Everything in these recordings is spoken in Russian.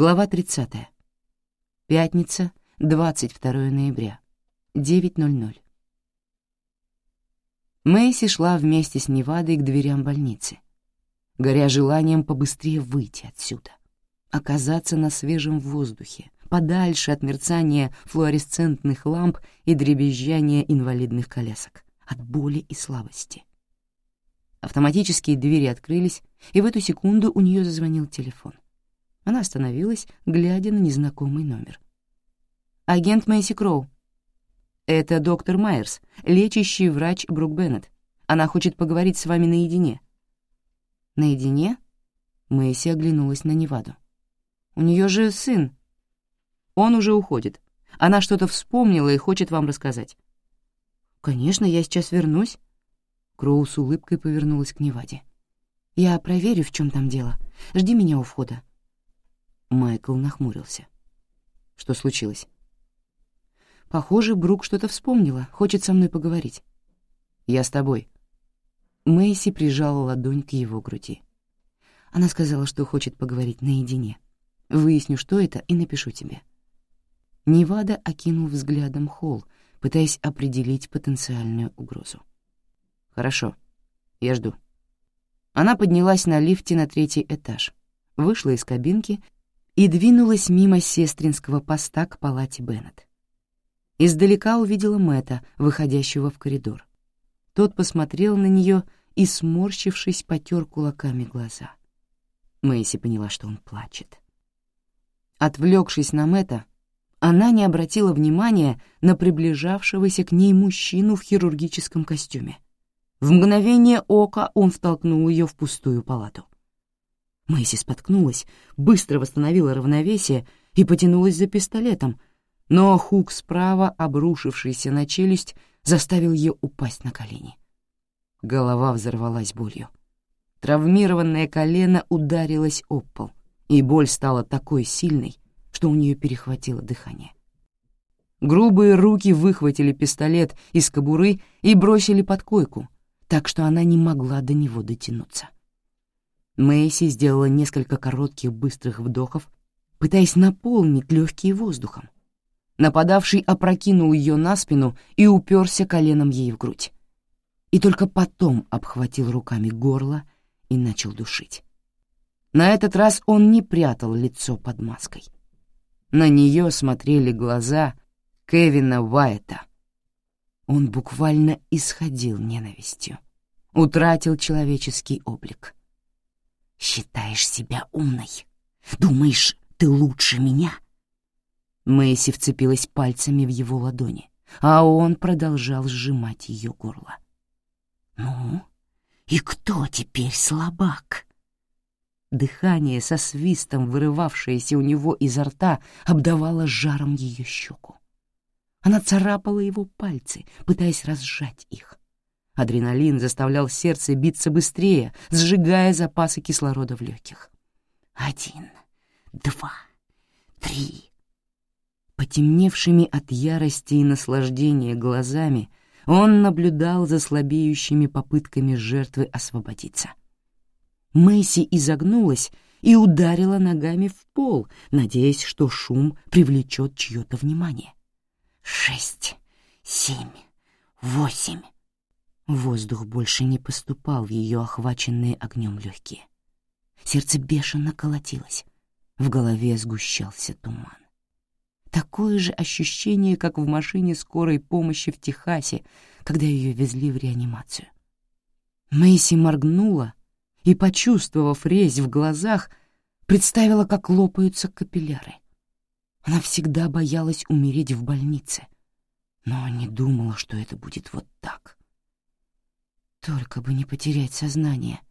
Глава 30. Пятница, 22 ноября, 9.00. Мэйси шла вместе с Невадой к дверям больницы, горя желанием побыстрее выйти отсюда, оказаться на свежем воздухе, подальше от мерцания флуоресцентных ламп и дребезжания инвалидных колясок, от боли и слабости. Автоматические двери открылись, и в эту секунду у нее зазвонил телефон — она остановилась, глядя на незнакомый номер. «Агент Мэйси Кроу». «Это доктор Майерс, лечащий врач Брук Беннет. Она хочет поговорить с вами наедине». «Наедине?» Мэйси оглянулась на Неваду. «У нее же сын». «Он уже уходит. Она что-то вспомнила и хочет вам рассказать». «Конечно, я сейчас вернусь». Кроу с улыбкой повернулась к Неваде. «Я проверю, в чем там дело. Жди меня у входа». Майкл нахмурился. Что случилось? Похоже, Брук что-то вспомнила, хочет со мной поговорить. Я с тобой. Мэйси прижала ладонь к его груди. Она сказала, что хочет поговорить наедине. Выясню, что это, и напишу тебе. Невада окинул взглядом холл, пытаясь определить потенциальную угрозу. «Хорошо, я жду». Она поднялась на лифте на третий этаж, вышла из кабинки и двинулась мимо сестринского поста к палате Беннет. Издалека увидела Мэтта, выходящего в коридор. Тот посмотрел на нее и, сморщившись, потер кулаками глаза. Мэйси поняла, что он плачет. Отвлекшись на Мэтта, она не обратила внимания на приближавшегося к ней мужчину в хирургическом костюме. В мгновение ока он втолкнул ее в пустую палату. Мэйси споткнулась, быстро восстановила равновесие и потянулась за пистолетом, но хук справа, обрушившийся на челюсть, заставил ее упасть на колени. Голова взорвалась болью. Травмированное колено ударилось об пол, и боль стала такой сильной, что у нее перехватило дыхание. Грубые руки выхватили пистолет из кобуры и бросили под койку, так что она не могла до него дотянуться. Мэйси сделала несколько коротких быстрых вдохов, пытаясь наполнить легкие воздухом. Нападавший опрокинул ее на спину и уперся коленом ей в грудь. И только потом обхватил руками горло и начал душить. На этот раз он не прятал лицо под маской. На нее смотрели глаза Кевина Уайта. Он буквально исходил ненавистью, утратил человеческий облик — Считаешь себя умной? Думаешь, ты лучше меня?» Мэйси вцепилась пальцами в его ладони, а он продолжал сжимать ее горло. «Ну, и кто теперь слабак?» Дыхание со свистом, вырывавшееся у него изо рта, обдавало жаром ее щеку. Она царапала его пальцы, пытаясь разжать их. Адреналин заставлял сердце биться быстрее, сжигая запасы кислорода в легких. Один, два, три. Потемневшими от ярости и наслаждения глазами он наблюдал за слабеющими попытками жертвы освободиться. Мэйси изогнулась и ударила ногами в пол, надеясь, что шум привлечет чье-то внимание. Шесть, семь, восемь. Воздух больше не поступал в ее охваченные огнем легкие. Сердце бешено колотилось, в голове сгущался туман. Такое же ощущение, как в машине скорой помощи в Техасе, когда ее везли в реанимацию. Мэйси моргнула и, почувствовав резь в глазах, представила, как лопаются капилляры. Она всегда боялась умереть в больнице, но не думала, что это будет вот так. Только бы не потерять сознание.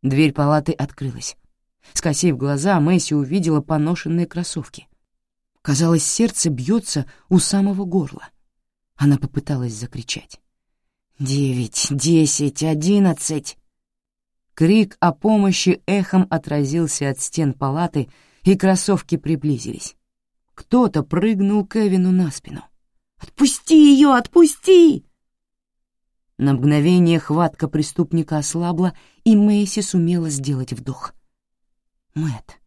Дверь палаты открылась. Скосив глаза, Мэсси увидела поношенные кроссовки. Казалось, сердце бьется у самого горла. Она попыталась закричать. «Девять, десять, одиннадцать!» Крик о помощи эхом отразился от стен палаты, и кроссовки приблизились. Кто-то прыгнул Кевину на спину. «Отпусти ее, отпусти!» На мгновение хватка преступника ослабла, и Мэйси сумела сделать вдох. Мэт.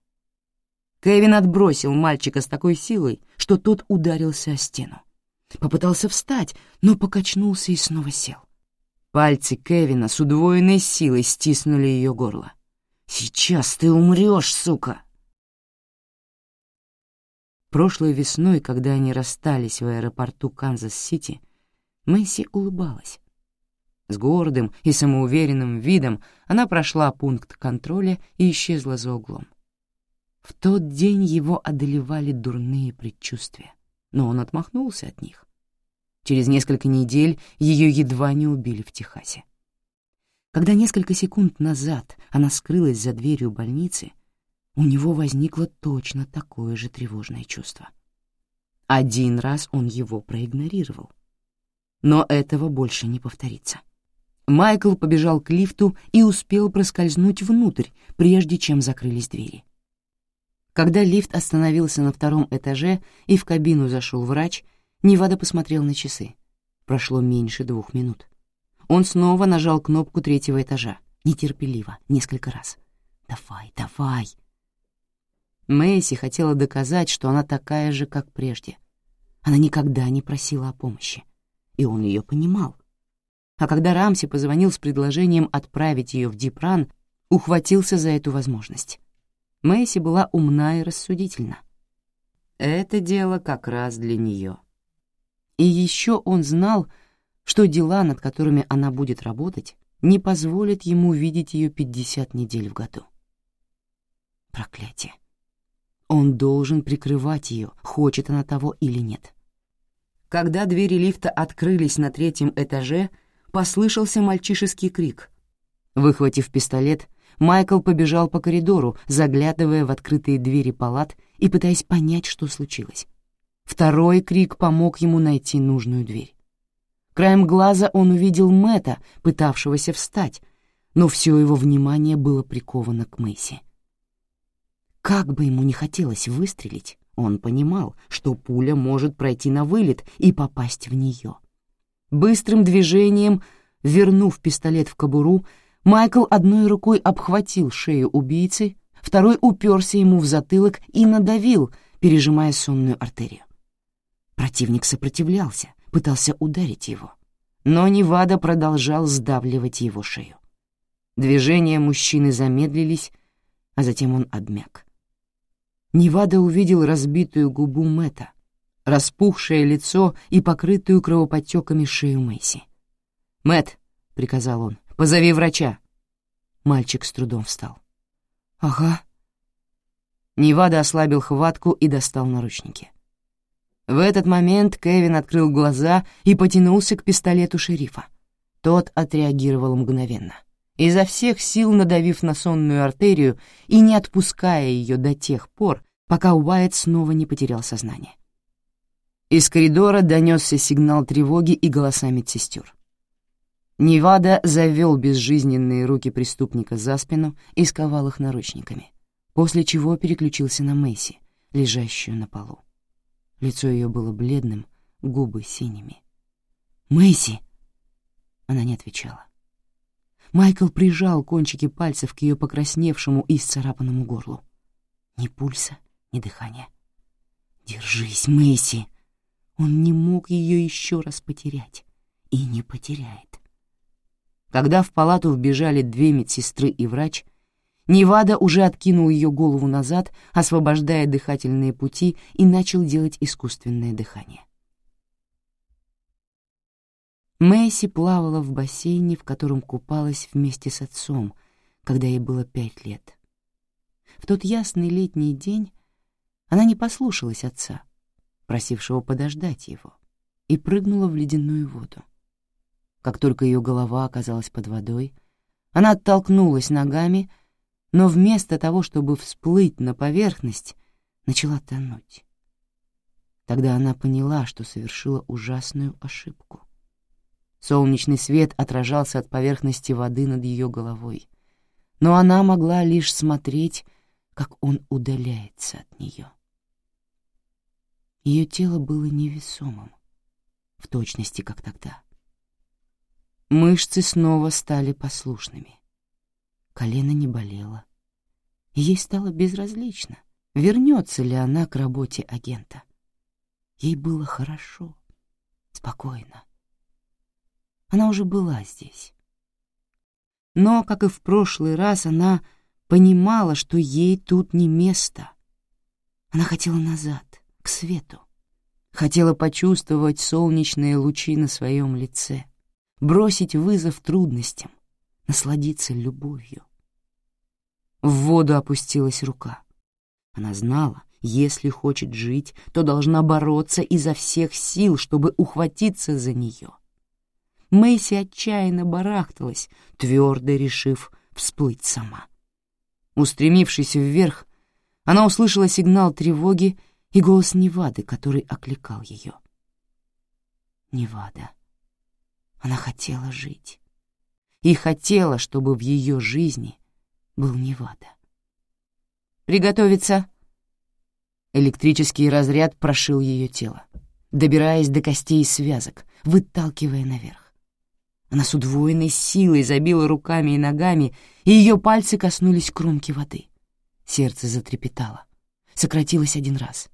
Кевин отбросил мальчика с такой силой, что тот ударился о стену. Попытался встать, но покачнулся и снова сел. Пальцы Кевина с удвоенной силой стиснули ее горло. «Сейчас ты умрешь, сука!» Прошлой весной, когда они расстались в аэропорту Канзас-Сити, Мэйси улыбалась. С гордым и самоуверенным видом она прошла пункт контроля и исчезла за углом. В тот день его одолевали дурные предчувствия, но он отмахнулся от них. Через несколько недель ее едва не убили в Техасе. Когда несколько секунд назад она скрылась за дверью больницы, у него возникло точно такое же тревожное чувство. Один раз он его проигнорировал. Но этого больше не повторится. Майкл побежал к лифту и успел проскользнуть внутрь, прежде чем закрылись двери. Когда лифт остановился на втором этаже и в кабину зашел врач, Невада посмотрел на часы. Прошло меньше двух минут. Он снова нажал кнопку третьего этажа, нетерпеливо, несколько раз. «Давай, давай!» Мэйси хотела доказать, что она такая же, как прежде. Она никогда не просила о помощи, и он ее понимал. А когда Рамси позвонил с предложением отправить ее в Дипран, ухватился за эту возможность. Мэйси была умна и рассудительна. Это дело как раз для нее. И еще он знал, что дела, над которыми она будет работать, не позволят ему видеть ее 50 недель в году. Проклятие. Он должен прикрывать ее, хочет она того или нет. Когда двери лифта открылись на третьем этаже, послышался мальчишеский крик. Выхватив пистолет, Майкл побежал по коридору, заглядывая в открытые двери палат и пытаясь понять, что случилось. Второй крик помог ему найти нужную дверь. Краем глаза он увидел Мэта, пытавшегося встать, но все его внимание было приковано к Мэйси. Как бы ему не хотелось выстрелить, он понимал, что пуля может пройти на вылет и попасть в нее. Быстрым движением, вернув пистолет в кобуру, Майкл одной рукой обхватил шею убийцы, второй уперся ему в затылок и надавил, пережимая сонную артерию. Противник сопротивлялся, пытался ударить его. Но Невада продолжал сдавливать его шею. Движения мужчины замедлились, а затем он обмяк. Невада увидел разбитую губу Мэта, распухшее лицо и покрытую кровоподтеками шею Мэйси. Мэт, приказал он, — «позови врача». Мальчик с трудом встал. «Ага». Невада ослабил хватку и достал наручники. В этот момент Кевин открыл глаза и потянулся к пистолету шерифа. Тот отреагировал мгновенно, изо всех сил надавив на сонную артерию и не отпуская ее до тех пор, пока Уайт снова не потерял сознание. Из коридора донесся сигнал тревоги и голоса медсестер. Невада завел безжизненные руки преступника за спину и сковал их наручниками, после чего переключился на Мэйси, лежащую на полу. Лицо ее было бледным, губы синими. «Мэйси!» Она не отвечала. Майкл прижал кончики пальцев к ее покрасневшему и исцарапанному горлу. Ни пульса, ни дыхания. «Держись, Мэйси!» Он не мог ее еще раз потерять и не потеряет. Когда в палату вбежали две медсестры и врач, Невада уже откинул ее голову назад, освобождая дыхательные пути, и начал делать искусственное дыхание. Мэйси плавала в бассейне, в котором купалась вместе с отцом, когда ей было пять лет. В тот ясный летний день она не послушалась отца, просившего подождать его, и прыгнула в ледяную воду. Как только ее голова оказалась под водой, она оттолкнулась ногами — но вместо того, чтобы всплыть на поверхность, начала тонуть. Тогда она поняла, что совершила ужасную ошибку. Солнечный свет отражался от поверхности воды над ее головой, но она могла лишь смотреть, как он удаляется от нее. Ее тело было невесомым, в точности, как тогда. Мышцы снова стали послушными. Колено не болело. Ей стало безразлично, вернется ли она к работе агента. Ей было хорошо, спокойно. Она уже была здесь. Но, как и в прошлый раз, она понимала, что ей тут не место. Она хотела назад, к свету. Хотела почувствовать солнечные лучи на своем лице, бросить вызов трудностям, насладиться любовью. В воду опустилась рука. Она знала, если хочет жить, то должна бороться изо всех сил, чтобы ухватиться за нее. Мэйси отчаянно барахталась, твердо решив всплыть сама. Устремившись вверх, она услышала сигнал тревоги и голос Невады, который окликал ее. Невада. Она хотела жить. И хотела, чтобы в ее жизни был Невада. «Приготовиться!» Электрический разряд прошил ее тело, добираясь до костей и связок, выталкивая наверх. Она с удвоенной силой забила руками и ногами, и ее пальцы коснулись кромки воды. Сердце затрепетало, сократилось один раз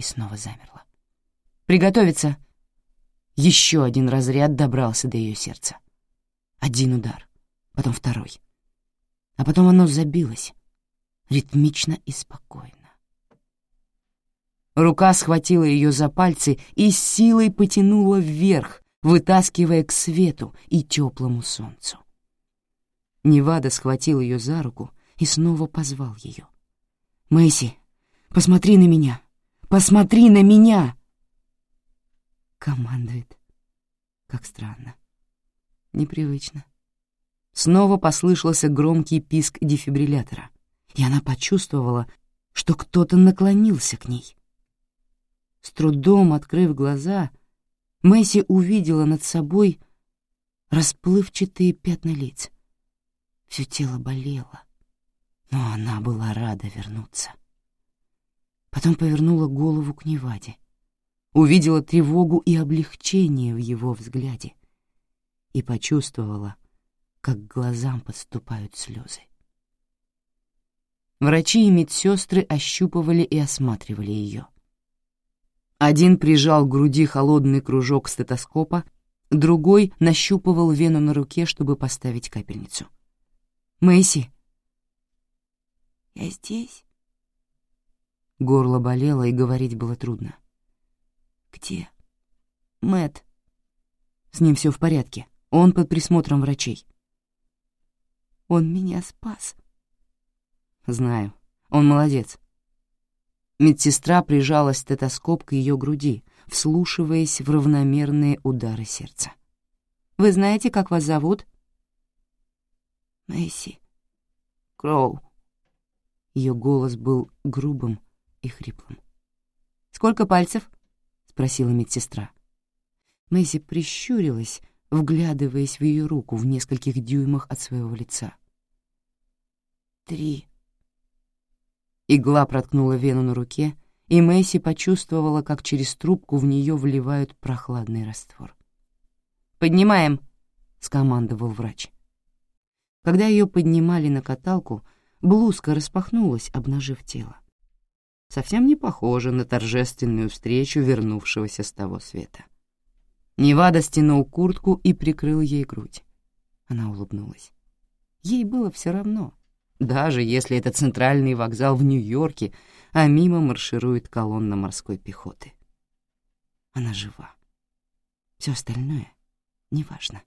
и снова замерло. «Приготовиться!» Еще один разряд добрался до ее сердца. Один удар, потом второй. А потом оно забилось, ритмично и спокойно. Рука схватила ее за пальцы и силой потянула вверх, вытаскивая к свету и теплому солнцу. Невада схватил ее за руку и снова позвал ее. «Мэйси, посмотри на меня! Посмотри на меня!» Командует. Как странно. Непривычно. Снова послышался громкий писк дефибриллятора, и она почувствовала, что кто-то наклонился к ней. С трудом открыв глаза, Мэйси увидела над собой расплывчатые пятна лиц. Все тело болело, но она была рада вернуться. Потом повернула голову к Неваде, увидела тревогу и облегчение в его взгляде и почувствовала, как глазам подступают слезы. Врачи и медсестры ощупывали и осматривали ее. Один прижал к груди холодный кружок стетоскопа, другой нащупывал вену на руке, чтобы поставить капельницу. «Мэйси!» «Я здесь?» Горло болело, и говорить было трудно. «Где?» Мэт. С ним все в порядке. Он под присмотром врачей. Он меня спас. Знаю. Он молодец. Медсестра прижала стетоскоп к ее груди, вслушиваясь в равномерные удары сердца. «Вы знаете, как вас зовут?» «Мэйси. Кроу». Ее голос был грубым и хриплым. «Сколько пальцев?» — спросила медсестра. Мэйси прищурилась, вглядываясь в ее руку в нескольких дюймах от своего лица. «Три», Игла проткнула вену на руке, и Мэйси почувствовала, как через трубку в нее вливают прохладный раствор. «Поднимаем!» — скомандовал врач. Когда ее поднимали на каталку, блузка распахнулась, обнажив тело. Совсем не похоже на торжественную встречу вернувшегося с того света. Невада стянул куртку и прикрыл ей грудь. Она улыбнулась. Ей было все равно — даже если это центральный вокзал в Нью-Йорке, а мимо марширует колонна морской пехоты. Она жива. Все остальное неважно.